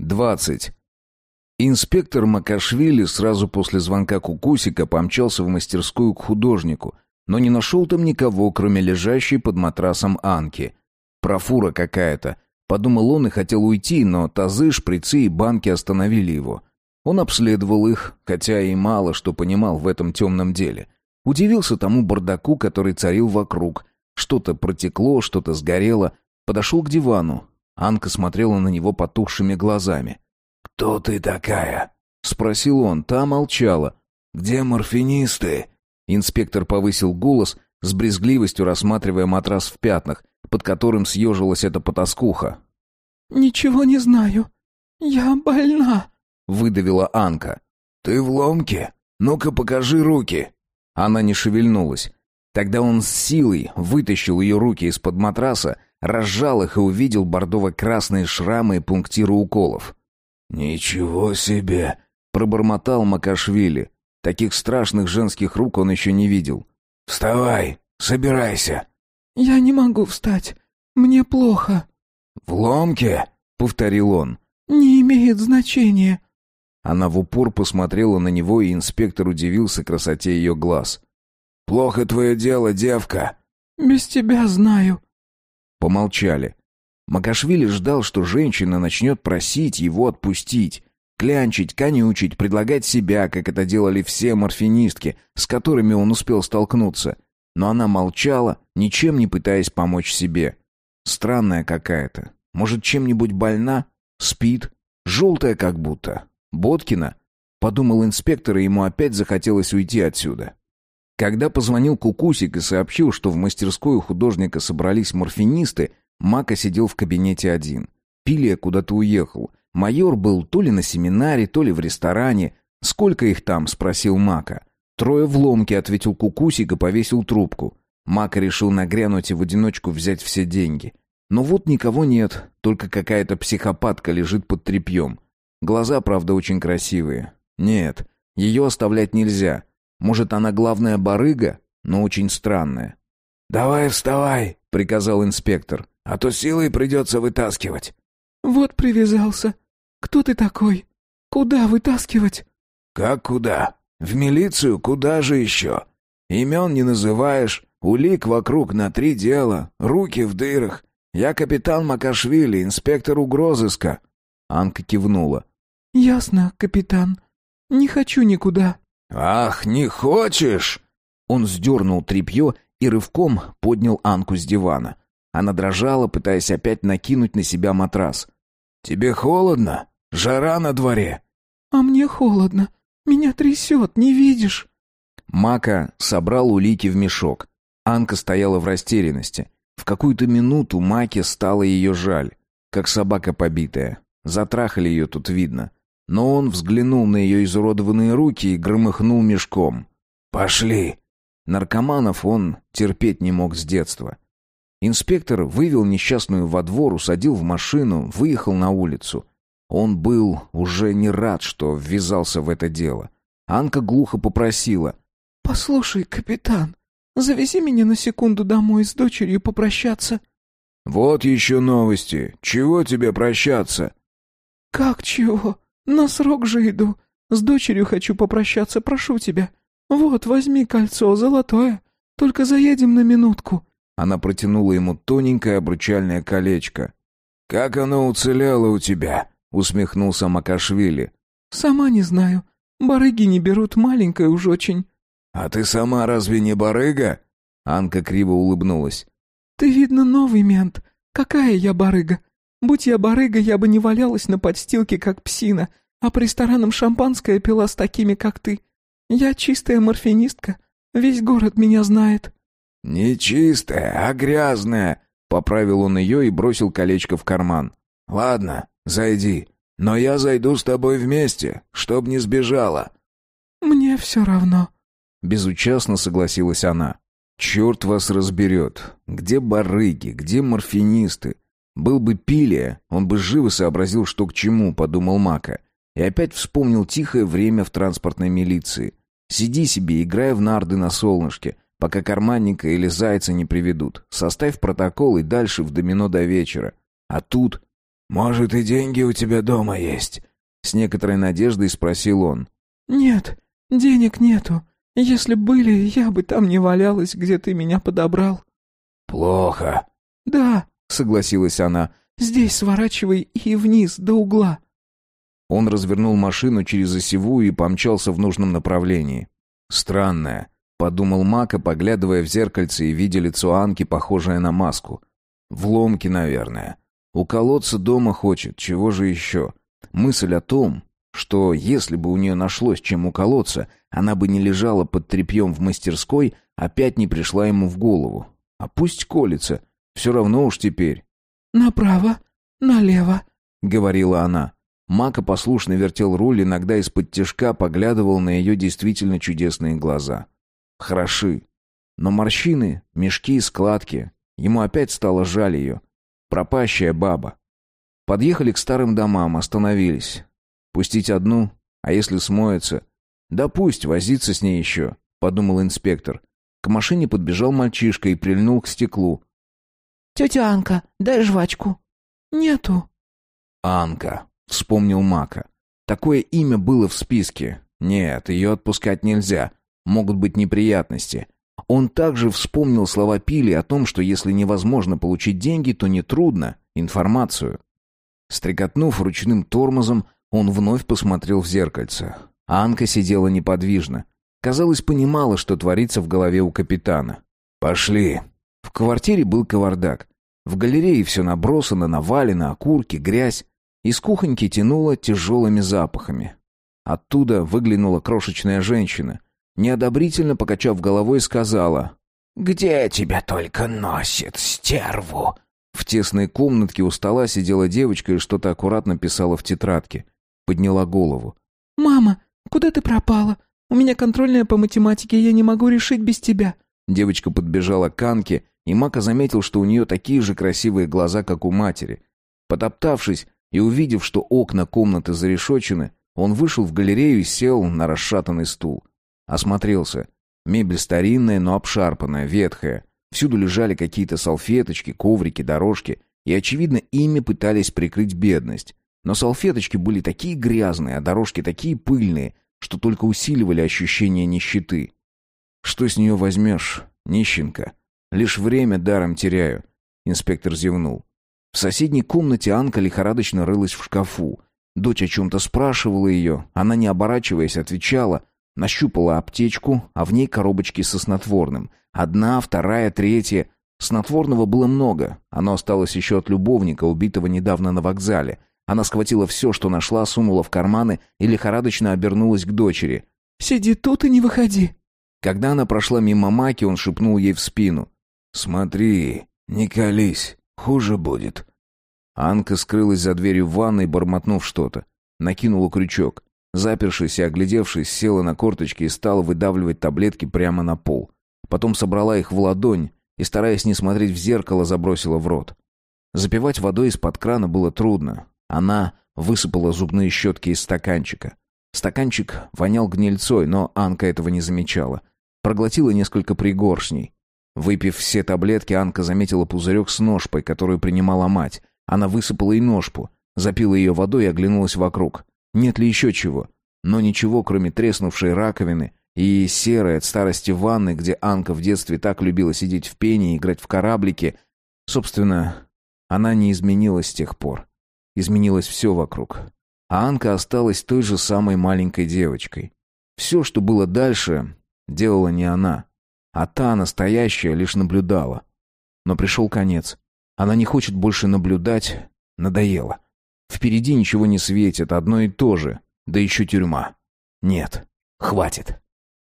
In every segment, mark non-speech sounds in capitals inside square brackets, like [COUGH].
20. Инспектор Макашвили сразу после звонка Кукусика помчался в мастерскую к художнику, но не нашел там никого, кроме лежащей под матрасом Анки. Профура какая-то. Подумал он и хотел уйти, но тазы, шприцы и банки остановили его. Он обследовал их, хотя и мало что понимал в этом темном деле. Удивился тому бардаку, который царил вокруг. Что-то протекло, что-то сгорело. Подошел к дивану. Анка смотрела на него потухшими глазами. «Кто ты такая?» — спросил он. Та молчала. «Где морфинисты?» Инспектор повысил голос, с брезгливостью рассматривая матрас в пятнах, под которым съежилась эта потаскуха. «Ничего не знаю. Я больна», — выдавила Анка. «Ты в ломке? Ну-ка покажи руки». Она не шевельнулась. Тогда он с силой вытащил ее руки из-под матраса, разжал их и увидел бордово-красные шрамы и пунктиры уколов. «Ничего себе!» — пробормотал Макашвили. Таких страшных женских рук он еще не видел. «Вставай, собирайся». «Я не могу встать. Мне плохо». «В ломке?» — повторил он. «Не имеет значения». Она в упор посмотрела на него, и инспектор удивился красоте ее глаз. «Плохо твое дело, девка». «Без тебя знаю». Помолчали. Макашвили ждал, что женщина начнет просить его отпустить, клянчить, конючить, предлагать себя, как это делали все морфинистки, с которыми он успел столкнуться. Но она молчала, ничем не пытаясь помочь себе. Странная какая-то. Может, чем-нибудь больна? Спит? Желтая как будто. Боткина? Подумал инспектор, и ему опять захотелось уйти отсюда. Когда позвонил Кукусик и сообщил, что в мастерскую художника собрались морфинисты, Мака сидел в кабинете один. Пилия куда-то уехал. Майор был то ли на семинаре, то ли в ресторане. «Сколько их там?» — спросил Мака. «Трое в ломке», — ответил Кукусик и повесил трубку. Мака решил нагрянуть и в одиночку взять все деньги. Но вот никого нет, только какая-то психопатка лежит под тряпьем. Глаза, правда, очень красивые. Нет, ее оставлять нельзя. Может, она главная барыга, но очень странная. «Давай вставай», — приказал инспектор а то силой придется вытаскивать». «Вот привязался. Кто ты такой? Куда вытаскивать?» «Как куда? В милицию куда же еще? Имен не называешь, улик вокруг на три дела, руки в дырах. Я капитан Макашвили, инспектор угрозыска». Анка кивнула. «Ясно, капитан. Не хочу никуда». «Ах, не хочешь?» Он сдернул тряпье и рывком поднял Анку с дивана. Она дрожала, пытаясь опять накинуть на себя матрас. «Тебе холодно? Жара на дворе». «А мне холодно. Меня трясет, не видишь?» Мака собрал улики в мешок. Анка стояла в растерянности. В какую-то минуту Маке стало ее жаль, как собака побитая. Затрахали ее тут видно. Но он взглянул на ее изуродованные руки и громыхнул мешком. «Пошли!» Наркоманов он терпеть не мог с детства. Инспектор вывел несчастную во двор, усадил в машину, выехал на улицу. Он был уже не рад, что ввязался в это дело. Анка глухо попросила. «Послушай, капитан, завези меня на секунду домой с дочерью попрощаться». «Вот еще новости. Чего тебе прощаться?» «Как чего? На срок же иду. С дочерью хочу попрощаться, прошу тебя. Вот, возьми кольцо, золотое. Только заедем на минутку». Она протянула ему тоненькое обручальное колечко. «Как оно уцелело у тебя?» — усмехнулся Макашвили. «Сама не знаю. Барыги не берут, маленькая уж очень». «А ты сама разве не барыга?» Анка криво улыбнулась. «Ты, видно, новый мент. Какая я барыга? Будь я барыга, я бы не валялась на подстилке, как псина, а по ресторанам шампанское пила с такими, как ты. Я чистая морфинистка. Весь город меня знает». «Не чистая, а грязная», — поправил он ее и бросил колечко в карман. «Ладно, зайди, но я зайду с тобой вместе, чтоб не сбежала». «Мне все равно», — безучастно согласилась она. «Черт вас разберет. Где барыги, где морфинисты? Был бы Пилия, он бы живо сообразил, что к чему», — подумал Мака. И опять вспомнил тихое время в транспортной милиции. «Сиди себе, играя в нарды на солнышке, Пока карманника или зайца не приведут. Составь протокол и дальше в домино до вечера. А тут... Может, и деньги у тебя дома есть?» С некоторой надеждой спросил он. «Нет, денег нету. Если были, я бы там не валялась, где ты меня подобрал». «Плохо». «Да», — согласилась она. «Здесь сворачивай и вниз, до угла». Он развернул машину через осевую и помчался в нужном направлении. «Странное», — подумал Мака, поглядывая в зеркальце и видя лицо Анки, похожее на маску. «Вломки, наверное. У колодца дома хочет, чего же еще?» Мысль о том, что если бы у нее нашлось чем уколоться, она бы не лежала под тряпьем в мастерской, опять не пришла ему в голову. А пусть колется, все равно уж теперь. «Направо, налево», — говорила она. Мака послушно вертел руль, иногда из-под тяжка поглядывал на ее действительно чудесные глаза. Хороши. Но морщины, мешки и складки. Ему опять стало жаль ее. Пропащая баба. Подъехали к старым домам, остановились. Пустить одну, а если смоется? Да пусть, возиться с ней еще, подумал инспектор. К машине подбежал мальчишка и прильнул к стеклу. «Тетя Анка, дай жвачку». «Нету». «Анка», Вспомнил Мака. Такое имя было в списке. Нет, ее отпускать нельзя. Могут быть неприятности. Он также вспомнил слова Пили о том, что если невозможно получить деньги, то нетрудно информацию. Стрекотнув ручным тормозом, он вновь посмотрел в зеркальце. Анка сидела неподвижно. Казалось, понимала, что творится в голове у капитана. «Пошли». В квартире был кавардак. В галерее все набросано, навалено, окурки, грязь. Из кухоньки тянуло тяжелыми запахами. Оттуда выглянула крошечная женщина. Неодобрительно покачав головой, сказала «Где тебя только носит, стерву?» В тесной комнатке у стола сидела девочка и что-то аккуратно писала в тетрадке. Подняла голову. «Мама, куда ты пропала? У меня контрольная по математике, я не могу решить без тебя». Девочка подбежала к Анке, и Мака заметил, что у нее такие же красивые глаза, как у матери. Потоптавшись, и увидев, что окна комнаты зарешочены, он вышел в галерею и сел на расшатанный стул. Осмотрелся. Мебель старинная, но обшарпанная, ветхая. Всюду лежали какие-то салфеточки, коврики, дорожки, и, очевидно, ими пытались прикрыть бедность. Но салфеточки были такие грязные, а дорожки такие пыльные, что только усиливали ощущение нищеты. «Что с нее возьмешь, нищенка? Лишь время даром теряю», — инспектор зевнул. В соседней комнате Анка лихорадочно рылась в шкафу. Дочь о чем-то спрашивала ее, она, не оборачиваясь, отвечала. Нащупала аптечку, а в ней коробочки со снотворным. Одна, вторая, третья. Снотворного было много. Оно осталось еще от любовника, убитого недавно на вокзале. Она схватила все, что нашла, сунула в карманы и лихорадочно обернулась к дочери. «Сиди тут и не выходи». Когда она прошла мимо Маки, он шепнул ей в спину. «Смотри, не колись». Хуже будет. Анка скрылась за дверью ванной, бормотнув что-то. Накинула крючок. Запершись и оглядевшись, села на корточки и стала выдавливать таблетки прямо на пол. Потом собрала их в ладонь и, стараясь не смотреть в зеркало, забросила в рот. Запивать водой из-под крана было трудно. Она высыпала зубные щетки из стаканчика. Стаканчик вонял гнильцой, но Анка этого не замечала. Проглотила несколько пригоршней. Выпив все таблетки, Анка заметила пузырек с ножпой, которую принимала мать. Она высыпала и ножпу, запила ее водой и оглянулась вокруг. Нет ли еще чего? Но ничего, кроме треснувшей раковины и серой от старости ванны, где Анка в детстве так любила сидеть в пене и играть в кораблики. Собственно, она не изменилась с тех пор. Изменилось все вокруг. А Анка осталась той же самой маленькой девочкой. Все, что было дальше, делала не она — а та, настоящая, лишь наблюдала. Но пришел конец. Она не хочет больше наблюдать, надоело. Впереди ничего не светит, одно и то же, да еще тюрьма. Нет, хватит.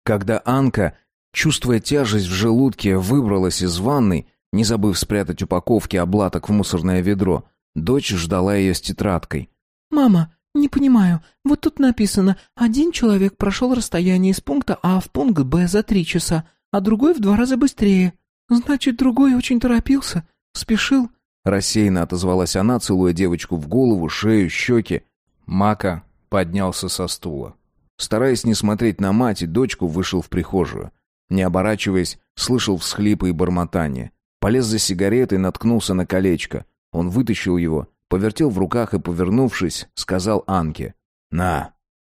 Когда Анка, чувствуя тяжесть в желудке, выбралась из ванной, не забыв спрятать упаковки облаток в мусорное ведро, дочь ждала ее с тетрадкой. «Мама, не понимаю, вот тут написано, один человек прошел расстояние из пункта А в пункт Б за три часа, а другой в два раза быстрее. Значит, другой очень торопился, спешил». Рассеянно отозвалась она, целуя девочку в голову, шею, щеки. Мака поднялся со стула. Стараясь не смотреть на мать и дочку, вышел в прихожую. Не оборачиваясь, слышал всхлипы и бормотание. Полез за сигаретой, наткнулся на колечко. Он вытащил его, Повертел в руках и, повернувшись, сказал Анке. «На,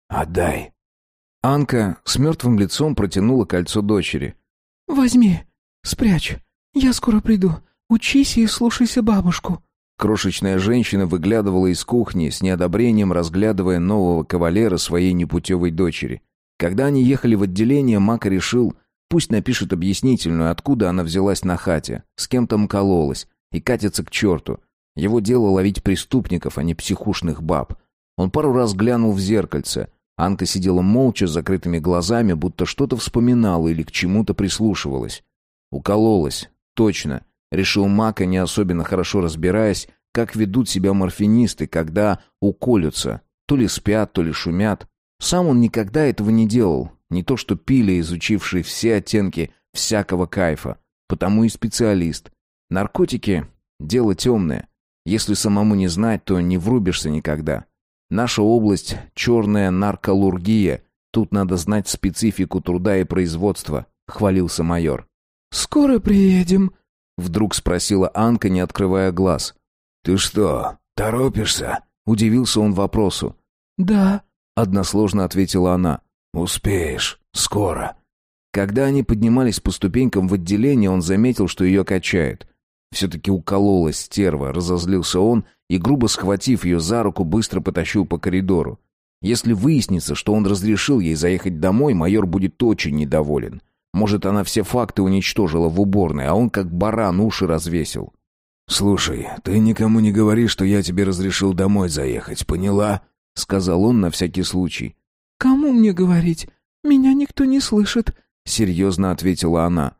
отдай». Анка с мертвым лицом протянула кольцо дочери. «Возьми, спрячь. Я скоро приду. Учись и слушайся бабушку». Крошечная женщина выглядывала из кухни, с неодобрением разглядывая нового кавалера своей непутевой дочери. Когда они ехали в отделение, Мака решил, пусть напишет объяснительную, откуда она взялась на хате, с кем там кололась, и катится к черту. Его дело ловить преступников, а не психушных баб. Он пару раз глянул в зеркальце. Анка сидела молча, с закрытыми глазами, будто что-то вспоминала или к чему-то прислушивалась. Укололась. Точно. Решил Мака, не особенно хорошо разбираясь, как ведут себя морфинисты, когда уколются. То ли спят, то ли шумят. Сам он никогда этого не делал. Не то что пили, изучивший все оттенки всякого кайфа. Потому и специалист. Наркотики — дело темное. Если самому не знать, то не врубишься никогда. Наша область — черная нарколургия. Тут надо знать специфику труда и производства, — хвалился майор. «Скоро приедем?» — вдруг спросила Анка, не открывая глаз. «Ты что, торопишься?» — удивился он вопросу. «Да», Односложно ответила она. «Успеешь. Скоро». Когда они поднимались по ступенькам в отделение, он заметил, что ее качает. Все-таки укололась стерва, разозлился он и, грубо схватив ее за руку, быстро потащил по коридору. Если выяснится, что он разрешил ей заехать домой, майор будет очень недоволен. Может, она все факты уничтожила в уборной, а он как баран уши развесил. «Слушай, ты никому не говори, что я тебе разрешил домой заехать, поняла?» — сказал он на всякий случай. «Кому мне говорить? Меня никто не слышит», — серьезно ответила она.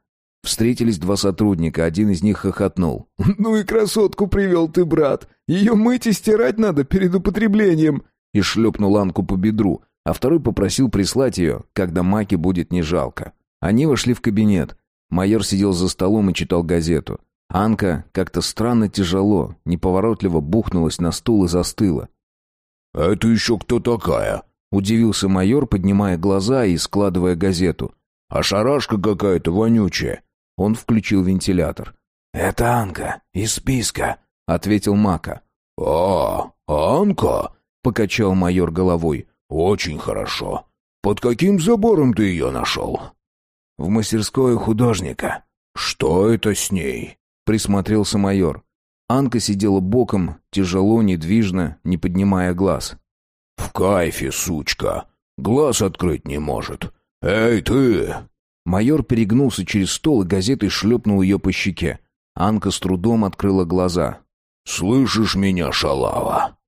Встретились два сотрудника, один из них хохотнул. [LAUGHS] «Ну и красотку привел ты, брат! Ее мыть и стирать надо перед употреблением!» И шлепнул Анку по бедру, а второй попросил прислать ее, когда Маке будет не жалко. Они вошли в кабинет. Майор сидел за столом и читал газету. Анка как-то странно тяжело, неповоротливо бухнулась на стул и застыла. «Это еще кто такая?» — удивился майор, поднимая глаза и складывая газету. «А шарашка какая-то вонючая». Он включил вентилятор. «Это Анка, из списка», — ответил Мака. «А, Анка?» — покачал майор головой. «Очень хорошо. Под каким забором ты ее нашел?» «В мастерской художника». «Что это с ней?» — присмотрелся майор. Анка сидела боком, тяжело, недвижно, не поднимая глаз. «В кайфе, сучка! Глаз открыть не может! Эй, ты!» Майор перегнулся через стол и газетой шлепнул ее по щеке. Анка с трудом открыла глаза. «Слышишь меня, шалава?»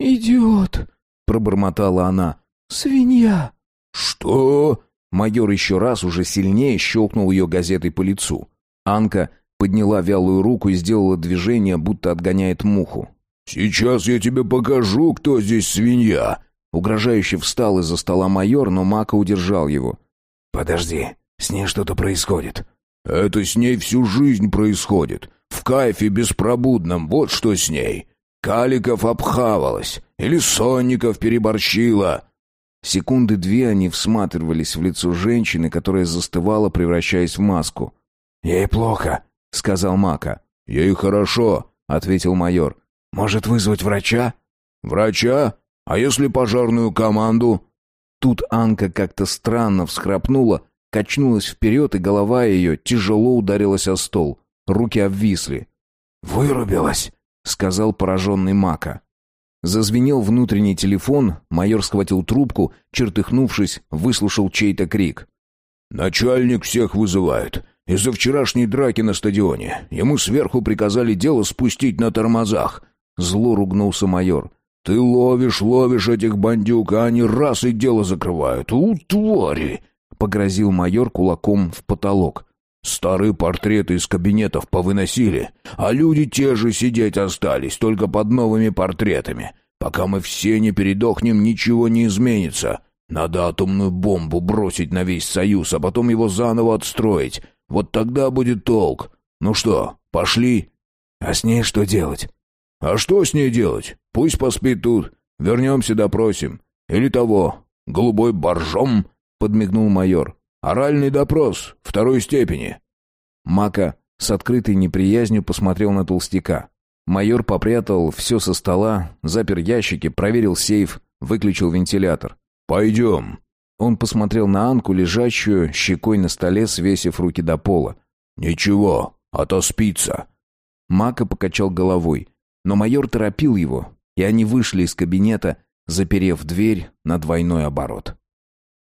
«Идиот!» — пробормотала она. «Свинья!» «Что?» Майор еще раз уже сильнее щелкнул ее газетой по лицу. Анка подняла вялую руку и сделала движение, будто отгоняет муху. «Сейчас я тебе покажу, кто здесь свинья!» Угрожающе встал из-за стола майор, но Мака удержал его. «Подожди, с ней что-то происходит». «Это с ней всю жизнь происходит. В кайфе беспробудном, вот что с ней. Каликов обхавалась, или сонников переборщила». Секунды две они всматривались в лицо женщины, которая застывала, превращаясь в маску. «Ей плохо», — сказал Мака. «Ей хорошо», — ответил майор. «Может вызвать врача?» «Врача? А если пожарную команду?» Тут Анка как-то странно всхрапнула, качнулась вперед, и голова ее тяжело ударилась о стол. Руки обвисли. «Вырубилась», — сказал пораженный Мака. Зазвенел внутренний телефон, майор схватил трубку, чертыхнувшись, выслушал чей-то крик. «Начальник всех вызывает. Из-за вчерашней драки на стадионе. Ему сверху приказали дело спустить на тормозах. Зло ругнулся майор. Ты ловишь, ловишь этих бандюк, а они раз и дело закрывают. У, твари! Погрозил майор кулаком в потолок. Старые портреты из кабинетов повыносили, а люди те же сидеть остались, только под новыми портретами. Пока мы все не передохнем, ничего не изменится. Надо атомную бомбу бросить на весь Союз, а потом его заново отстроить. Вот тогда будет толк. Ну что, пошли? А с ней что делать? А что с ней делать? Пусть поспит тут. Вернемся допросим. Или того, голубой боржом, подмигнул майор. Оральный допрос второй степени. Мака с открытой неприязнью посмотрел на толстяка. Майор попрятал все со стола, запер ящики, проверил сейф, выключил вентилятор. «Пойдем». Он посмотрел на Анку, лежащую, щекой на столе, свесив руки до пола. «Ничего, а то спится». Мака покачал головой, но майор торопил его, и они вышли из кабинета, заперев дверь на двойной оборот.